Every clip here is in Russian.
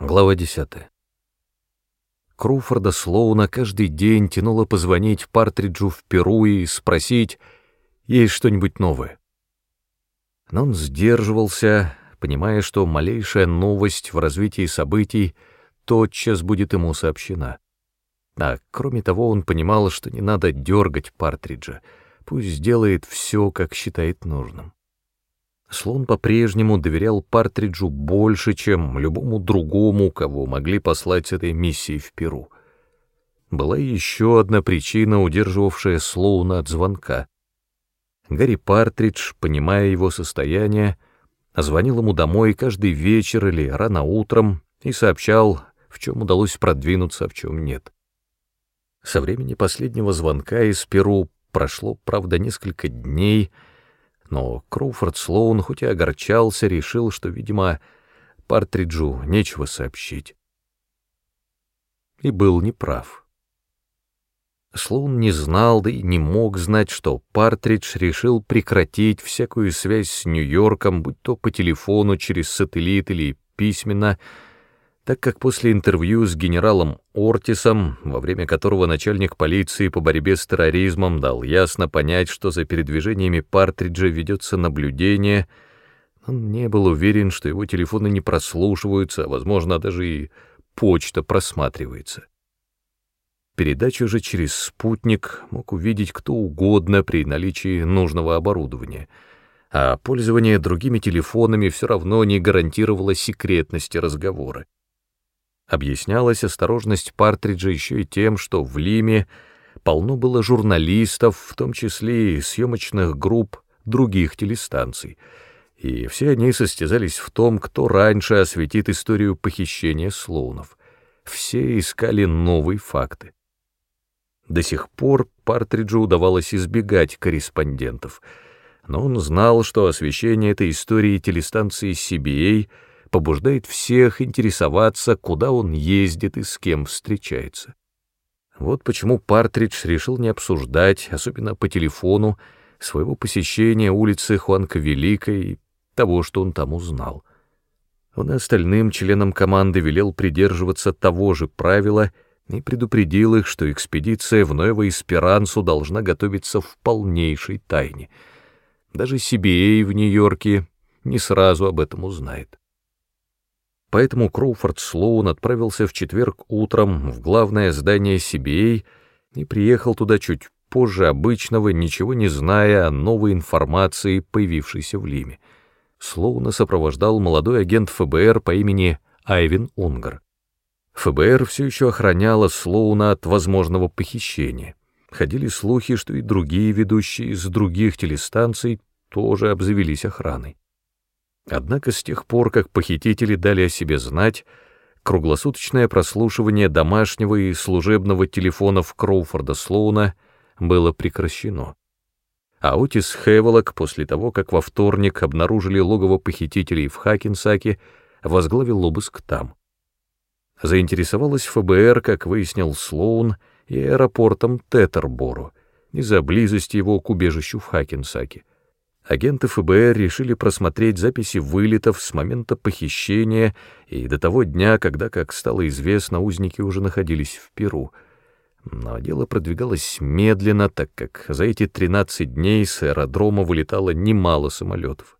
Глава 10. Круфорда Слоуна каждый день тянуло позвонить Партриджу в Перу и спросить, есть что-нибудь новое. Но он сдерживался, понимая, что малейшая новость в развитии событий тотчас будет ему сообщена. А кроме того, он понимал, что не надо дергать Партриджа, пусть делает все, как считает нужным. Слон по-прежнему доверял Партриджу больше, чем любому другому, кого могли послать с этой миссией в Перу. Была еще одна причина, удерживавшая Слоуна от звонка. Гарри Партридж, понимая его состояние, звонил ему домой каждый вечер или рано утром и сообщал, в чем удалось продвинуться, а в чем нет. Со времени последнего звонка из Перу прошло, правда, несколько дней — но Кроуфорд Слоун, хоть и огорчался, решил, что, видимо, Партриджу нечего сообщить. И был неправ. Слоун не знал, да и не мог знать, что Партридж решил прекратить всякую связь с Нью-Йорком, будь то по телефону, через сателлит или письменно, так как после интервью с генералом Ортисом, во время которого начальник полиции по борьбе с терроризмом дал ясно понять, что за передвижениями Партриджа ведется наблюдение, он не был уверен, что его телефоны не прослушиваются, а, возможно, даже и почта просматривается. Передачу же через спутник мог увидеть кто угодно при наличии нужного оборудования, а пользование другими телефонами все равно не гарантировало секретности разговора. Объяснялась осторожность Партриджа еще и тем, что в Лиме полно было журналистов, в том числе и съемочных групп других телестанций, и все они состязались в том, кто раньше осветит историю похищения слоунов. Все искали новые факты. До сих пор Партриджу удавалось избегать корреспондентов, но он знал, что освещение этой истории телестанции CBA — побуждает всех интересоваться, куда он ездит и с кем встречается. Вот почему Партридж решил не обсуждать, особенно по телефону, своего посещения улицы Хуанка Великой и того, что он там узнал. Он и остальным членам команды велел придерживаться того же правила и предупредил их, что экспедиция в Нового Эсперансу должна готовиться в полнейшей тайне. Даже CBA в Нью-Йорке не сразу об этом узнает поэтому Кроуфорд Слоун отправился в четверг утром в главное здание CBA и приехал туда чуть позже обычного, ничего не зная о новой информации, появившейся в Лиме. Слоуна сопровождал молодой агент ФБР по имени Айвин Унгар. ФБР все еще охраняло Слоуна от возможного похищения. Ходили слухи, что и другие ведущие из других телестанций тоже обзавелись охраной. Однако с тех пор, как похитители дали о себе знать, круглосуточное прослушивание домашнего и служебного телефонов Кроуфорда Слоуна было прекращено. А Отис Хевелок, после того, как во вторник обнаружили логово похитителей в Хакенсаке, возглавил обыск там. Заинтересовалась ФБР, как выяснил Слоун, и аэропортом Тетербору, из-за близости его к убежищу в Хакенсаке агенты ФБР решили просмотреть записи вылетов с момента похищения и до того дня, когда, как стало известно, узники уже находились в Перу. Но дело продвигалось медленно, так как за эти 13 дней с аэродрома вылетало немало самолетов.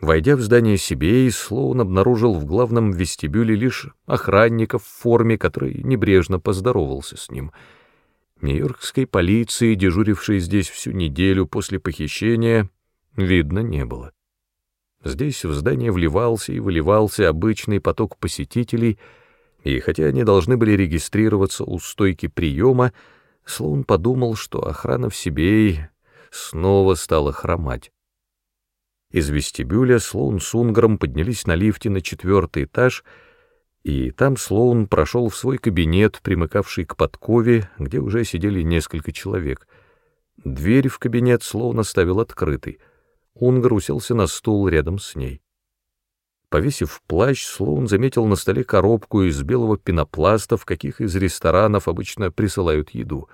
Войдя в здание Сибей, Слоун обнаружил в главном вестибюле лишь охранника в форме, который небрежно поздоровался с ним — Нью-Йоркской полиции, дежурившей здесь всю неделю после похищения, видно не было. Здесь в здание вливался и выливался обычный поток посетителей, и хотя они должны были регистрироваться у стойки приема, Слоун подумал, что охрана в себе снова стала хромать. Из вестибюля Слоун с Унгром поднялись на лифте на четвертый этаж — и там Слоун прошел в свой кабинет, примыкавший к подкове, где уже сидели несколько человек. Дверь в кабинет Слоун оставил открытой. Унгар уселся на стул рядом с ней. Повесив плащ, Слоун заметил на столе коробку из белого пенопласта, в каких из ресторанов обычно присылают еду.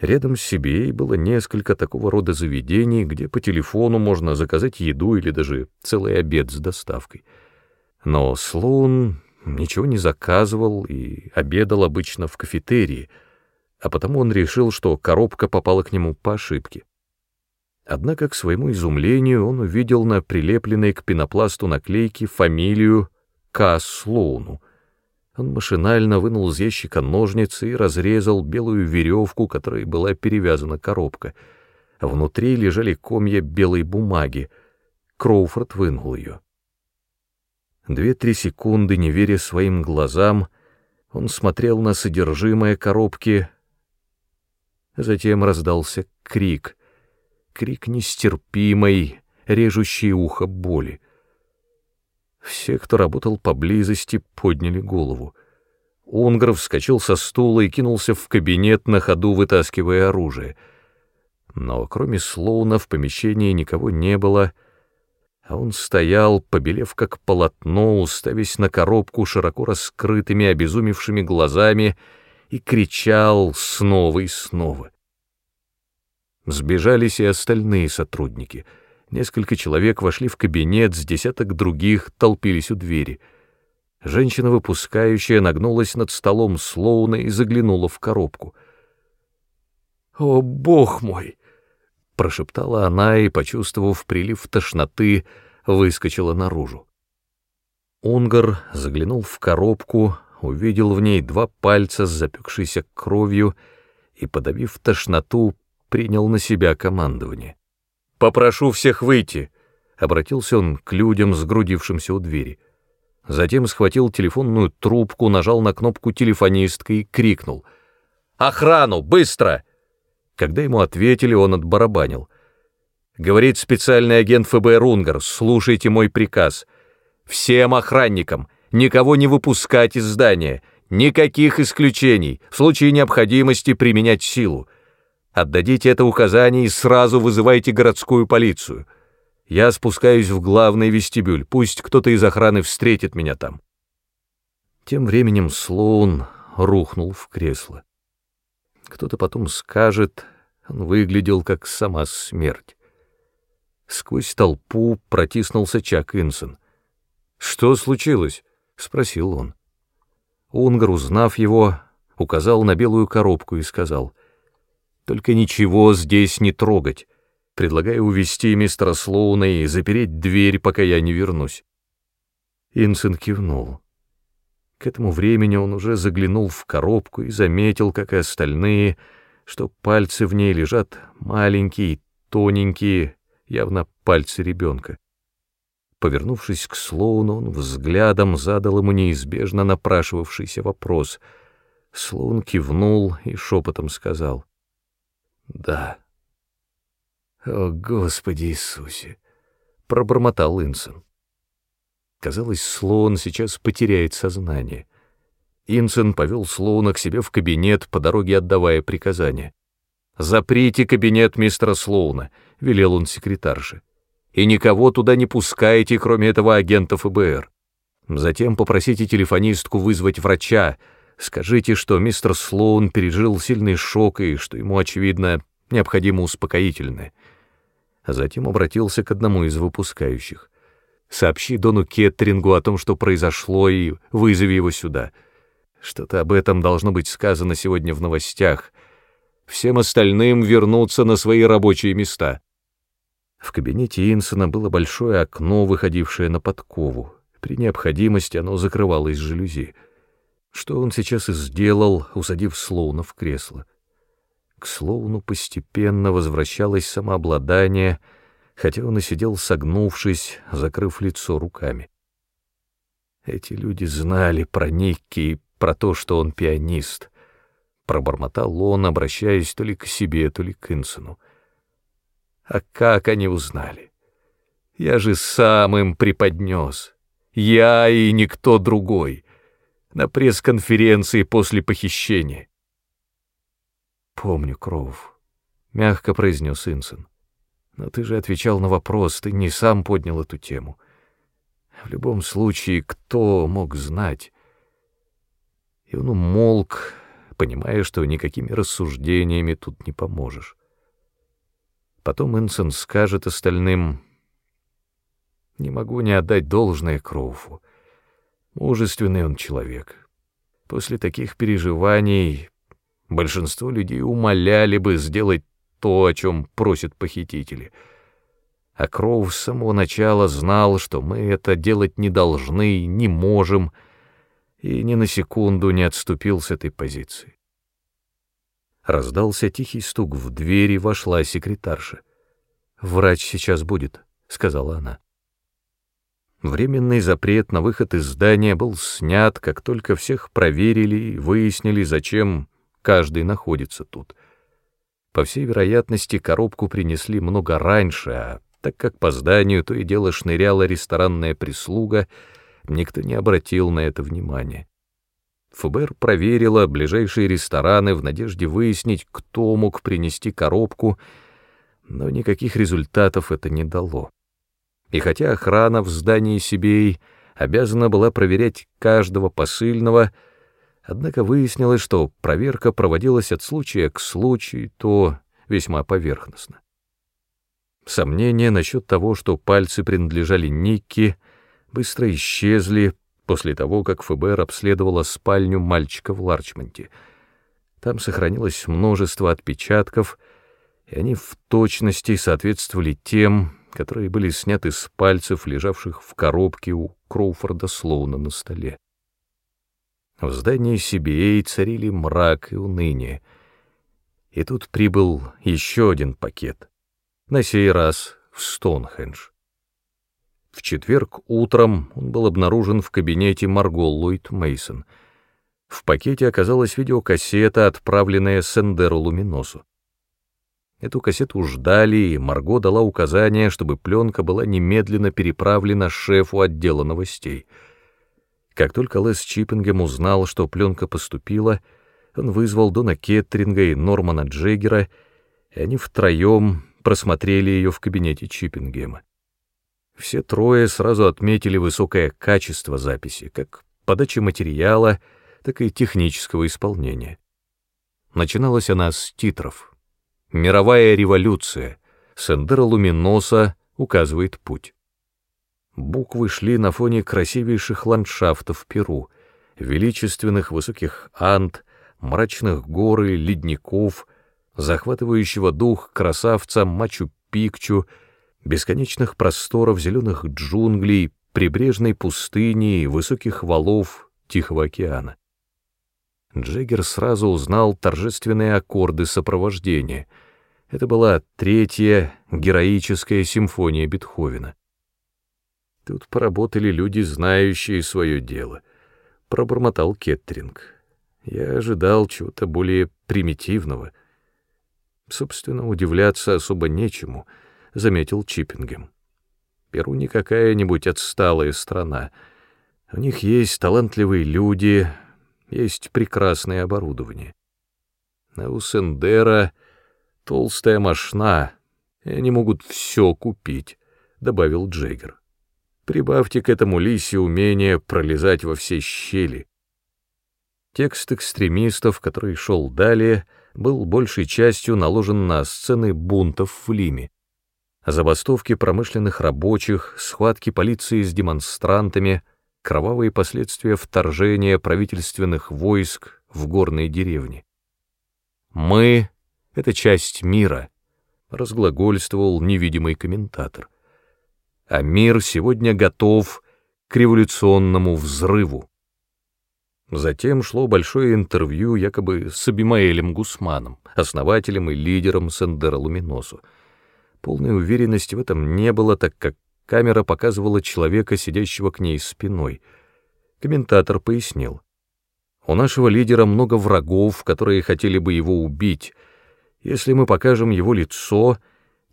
Рядом с себе было несколько такого рода заведений, где по телефону можно заказать еду или даже целый обед с доставкой. Но Слоун ничего не заказывал и обедал обычно в кафетерии, а потому он решил, что коробка попала к нему по ошибке. Однако, к своему изумлению, он увидел на прилепленной к пенопласту наклейке фамилию К. Слоуну. Он машинально вынул из ящика ножницы и разрезал белую веревку, которой была перевязана коробка. Внутри лежали комья белой бумаги. Кроуфорд вынул ее. Две-три секунды, не веря своим глазам, он смотрел на содержимое коробки. Затем раздался крик. Крик нестерпимой, режущей ухо боли. Все, кто работал поблизости, подняли голову. Унгров вскочил со стула и кинулся в кабинет, на ходу вытаскивая оружие. Но кроме Слоуна в помещении никого не было — а он стоял, побелев как полотно, уставясь на коробку широко раскрытыми, обезумевшими глазами, и кричал снова и снова. Сбежались и остальные сотрудники. Несколько человек вошли в кабинет, с десяток других толпились у двери. Женщина, выпускающая, нагнулась над столом Слоуна и заглянула в коробку. «О, бог мой!» — прошептала она и, почувствовав прилив тошноты, выскочила наружу. Унгар заглянул в коробку, увидел в ней два пальца с запекшейся кровью и, подавив тошноту, принял на себя командование. «Попрошу всех выйти!» — обратился он к людям, сгрудившимся у двери. Затем схватил телефонную трубку, нажал на кнопку телефонистка и крикнул. «Охрану! Быстро!» Когда ему ответили, он отбарабанил. Говорит специальный агент ФБР Унгар, слушайте мой приказ. Всем охранникам никого не выпускать из здания, никаких исключений, в случае необходимости применять силу. Отдадите это указание и сразу вызывайте городскую полицию. Я спускаюсь в главный вестибюль, пусть кто-то из охраны встретит меня там. Тем временем Слоун рухнул в кресло. Кто-то потом скажет, он выглядел как сама смерть. Сквозь толпу протиснулся Чак Инсон. «Что случилось?» — спросил он. Унгар, узнав его, указал на белую коробку и сказал, «Только ничего здесь не трогать. Предлагаю увести мистера Слоуна и запереть дверь, пока я не вернусь». Инсон кивнул. К этому времени он уже заглянул в коробку и заметил, как и остальные, что пальцы в ней лежат маленькие, тоненькие, явно пальцы ребенка. Повернувшись к Слоуну, он взглядом задал ему неизбежно напрашивавшийся вопрос. Слоун кивнул и шепотом сказал «Да». «О, Господи Иисусе!» — пробормотал Инсон. Казалось, Слоун сейчас потеряет сознание. Инсон повел Слоуна к себе в кабинет, по дороге отдавая приказания. «Заприте кабинет мистера Слоуна», — велел он секретарше. «И никого туда не пускайте, кроме этого агента ФБР. Затем попросите телефонистку вызвать врача. Скажите, что мистер Слоун пережил сильный шок и что ему, очевидно, необходимо успокоительное». Затем обратился к одному из выпускающих. Сообщи Дону Кеттерингу о том, что произошло, и вызови его сюда. Что-то об этом должно быть сказано сегодня в новостях. Всем остальным вернуться на свои рабочие места. В кабинете Инсона было большое окно, выходившее на подкову. При необходимости оно закрывалось жалюзи. Что он сейчас и сделал, усадив Слоуна в кресло. К Слоуну постепенно возвращалось самообладание — хотя он и сидел согнувшись, закрыв лицо руками. Эти люди знали про Никки и про то, что он пианист. Пробормотал он, обращаясь то ли к себе, то ли к Инсону. А как они узнали? Я же сам им преподнес. Я и никто другой. На пресс-конференции после похищения. «Помню, Кроув», — мягко произнес Инсон. Но ты же отвечал на вопрос, ты не сам поднял эту тему. В любом случае, кто мог знать? И он умолк, понимая, что никакими рассуждениями тут не поможешь. Потом Инсон скажет остальным, «Не могу не отдать должное Кроуфу. Мужественный он человек. После таких переживаний большинство людей умоляли бы сделать то, о чем просят похитители. А Кроу с самого начала знал, что мы это делать не должны, не можем, и ни на секунду не отступил с этой позиции. Раздался тихий стук в дверь, и вошла секретарша. «Врач сейчас будет», — сказала она. Временный запрет на выход из здания был снят, как только всех проверили и выяснили, зачем каждый находится тут. По всей вероятности, коробку принесли много раньше, а так как по зданию то и дело шныряла ресторанная прислуга, никто не обратил на это внимания. ФБР проверила ближайшие рестораны в надежде выяснить, кто мог принести коробку, но никаких результатов это не дало. И хотя охрана в здании Сибей обязана была проверять каждого посыльного, однако выяснилось, что проверка проводилась от случая к случаю, то весьма поверхностно. Сомнения насчет того, что пальцы принадлежали Никки, быстро исчезли после того, как ФБР обследовало спальню мальчика в Ларчмонте. Там сохранилось множество отпечатков, и они в точности соответствовали тем, которые были сняты с пальцев, лежавших в коробке у Кроуфорда Слоуна на столе. В здании CBA царили мрак и уныние. И тут прибыл еще один пакет, на сей раз в Стоунхендж. В четверг утром он был обнаружен в кабинете Марго Ллойд Мейсон. В пакете оказалась видеокассета, отправленная Сендеру Луминосу. Эту кассету ждали, и Марго дала указание, чтобы пленка была немедленно переправлена шефу отдела новостей. Как только Лес Чиппингем узнал, что пленка поступила, он вызвал Дона Кеттринга и Нормана Джеггера, и они втроем просмотрели ее в кабинете Чиппингема. Все трое сразу отметили высокое качество записи, как подачи материала, так и технического исполнения. Начиналась она с титров — Мировая революция. Сендера Луминоса указывает путь. Буквы шли на фоне красивейших ландшафтов Перу, величественных высоких анд, мрачных гор и ледников, захватывающего дух красавца Мачу-Пикчу, бесконечных просторов зеленых джунглей, прибрежной пустыни и высоких валов Тихого океана. Джеггер сразу узнал торжественные аккорды сопровождения — это была третья героическая симфония Бетховена. Тут поработали люди, знающие свое дело. Пробормотал Кеттеринг. Я ожидал чего-то более примитивного. Собственно, удивляться особо нечему, заметил Чиппингем. Перу не какая-нибудь отсталая страна. У них есть талантливые люди, есть прекрасное оборудование. А у Сендера толстая мошна, и они могут все купить», — добавил Джейгер. «Прибавьте к этому лисе умение пролезать во все щели». Текст экстремистов, который шел далее, был большей частью наложен на сцены бунтов в Лиме. Забастовки промышленных рабочих, схватки полиции с демонстрантами, кровавые последствия вторжения правительственных войск в горные деревни. Мы это часть мира, разглагольствовал невидимый комментатор. А мир сегодня готов к революционному взрыву. Затем шло большое интервью якобы с Абимаэлем Гусманом, основателем и лидером Сендера Луминосу. Полной уверенности в этом не было, так как камера показывала человека, сидящего к ней спиной. Комментатор пояснил. У нашего лидера много врагов, которые хотели бы его убить, если мы покажем его лицо,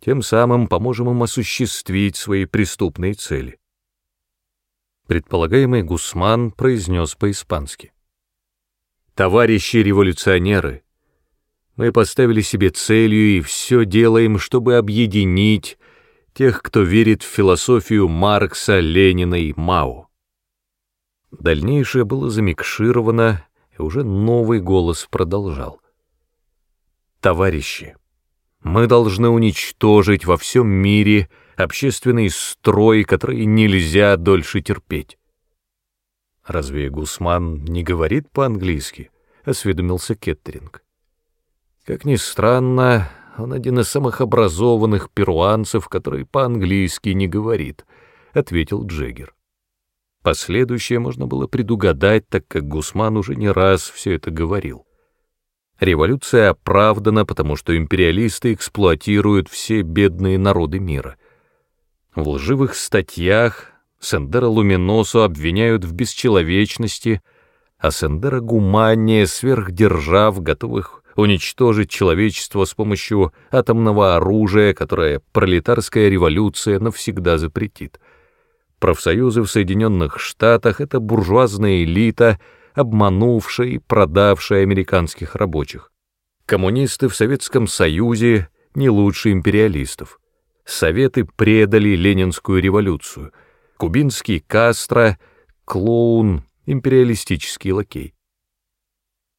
тем самым поможем им осуществить свои преступные цели. Предполагаемый Гусман произнес по-испански. «Товарищи революционеры, мы поставили себе целью и все делаем, чтобы объединить тех, кто верит в философию Маркса, Ленина и Мао». Дальнейшее было замикшировано, и уже новый голос продолжал. Товарищи, мы должны уничтожить во всем мире общественный строй, который нельзя дольше терпеть. Разве Гусман не говорит по-английски? осведомился Кеттеринг. Как ни странно, он один из самых образованных перуанцев, который по-английски не говорит, ответил Джеггер. Последующее можно было предугадать, так как Гусман уже не раз все это говорил. Революция оправдана, потому что империалисты эксплуатируют все бедные народы мира. В лживых статьях Сендера Луминосу обвиняют в бесчеловечности, а Сендера гуманнее сверхдержав, готовых уничтожить человечество с помощью атомного оружия, которое пролетарская революция навсегда запретит. Профсоюзы в Соединенных Штатах — это буржуазная элита, обманувшая и продавшая американских рабочих. Коммунисты в Советском Союзе не лучше империалистов. Советы предали Ленинскую революцию. Кубинский Кастро — клоун, империалистический лакей.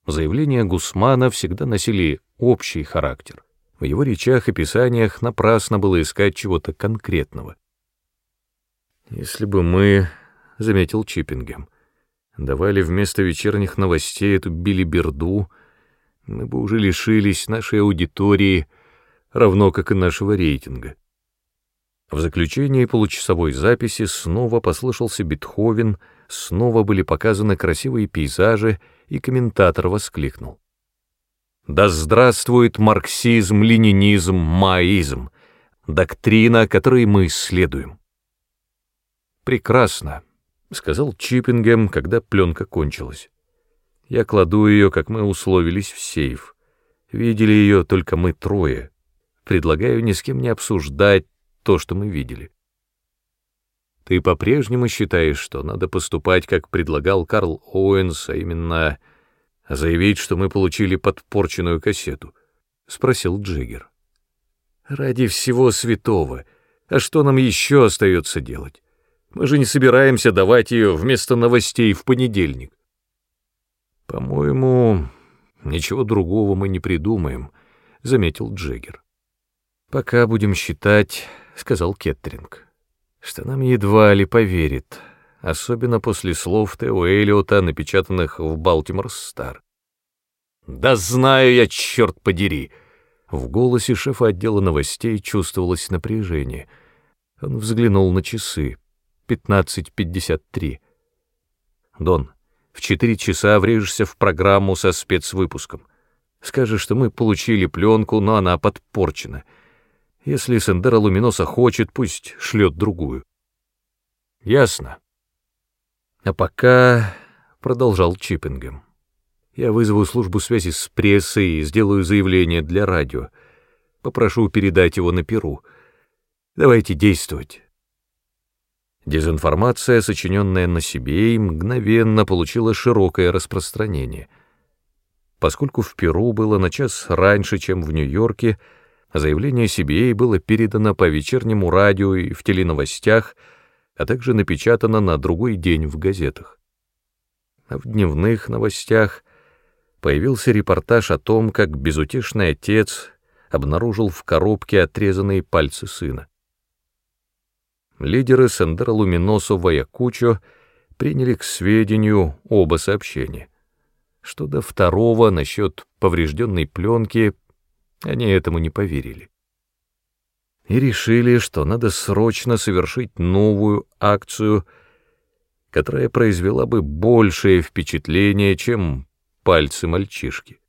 Заявления Гусмана всегда носили общий характер. В его речах и писаниях напрасно было искать чего-то конкретного. Если бы мы, — заметил Чиппингем, — давали вместо вечерних новостей эту билиберду, мы бы уже лишились нашей аудитории, равно как и нашего рейтинга. В заключении получасовой записи снова послышался Бетховен, снова были показаны красивые пейзажи, и комментатор воскликнул. «Да здравствует марксизм, ленинизм, маоизм, доктрина, которой мы исследуем!» «Прекрасно», — сказал Чиппингем, когда пленка кончилась. «Я кладу ее, как мы условились, в сейф. Видели ее только мы трое. Предлагаю ни с кем не обсуждать то, что мы видели». «Ты по-прежнему считаешь, что надо поступать, как предлагал Карл Оуэнс, а именно заявить, что мы получили подпорченную кассету?» — спросил Джиггер. «Ради всего святого. А что нам еще остается делать?» Мы же не собираемся давать ее вместо новостей в понедельник. По-моему, ничего другого мы не придумаем, заметил Джеггер. Пока будем считать, сказал Кеттринг, что нам едва ли поверит, особенно после слов Тео Эллиота, напечатанных в Балтимор Стар. Да знаю я, черт подери! В голосе шефа отдела новостей чувствовалось напряжение. Он взглянул на часы. 15.53. Дон, в четыре часа врежешься в программу со спецвыпуском. Скажешь, что мы получили пленку, но она подпорчена. Если Сендера Луминоса хочет, пусть шлет другую. Ясно. А пока, — продолжал Чиппингем, — я вызову службу связи с прессой и сделаю заявление для радио. Попрошу передать его на Перу. Давайте действовать. Дезинформация, сочиненная на себе, мгновенно получила широкое распространение. Поскольку в Перу было на час раньше, чем в Нью-Йорке, заявление CBA было передано по вечернему радио и в теленовостях, а также напечатано на другой день в газетах. А в дневных новостях появился репортаж о том, как безутешный отец обнаружил в коробке отрезанные пальцы сына лидеры Сендера Луминосо Ваякучо приняли к сведению оба сообщения. Что до второго, насчет поврежденной пленки, они этому не поверили. И решили, что надо срочно совершить новую акцию, которая произвела бы большее впечатление, чем пальцы мальчишки.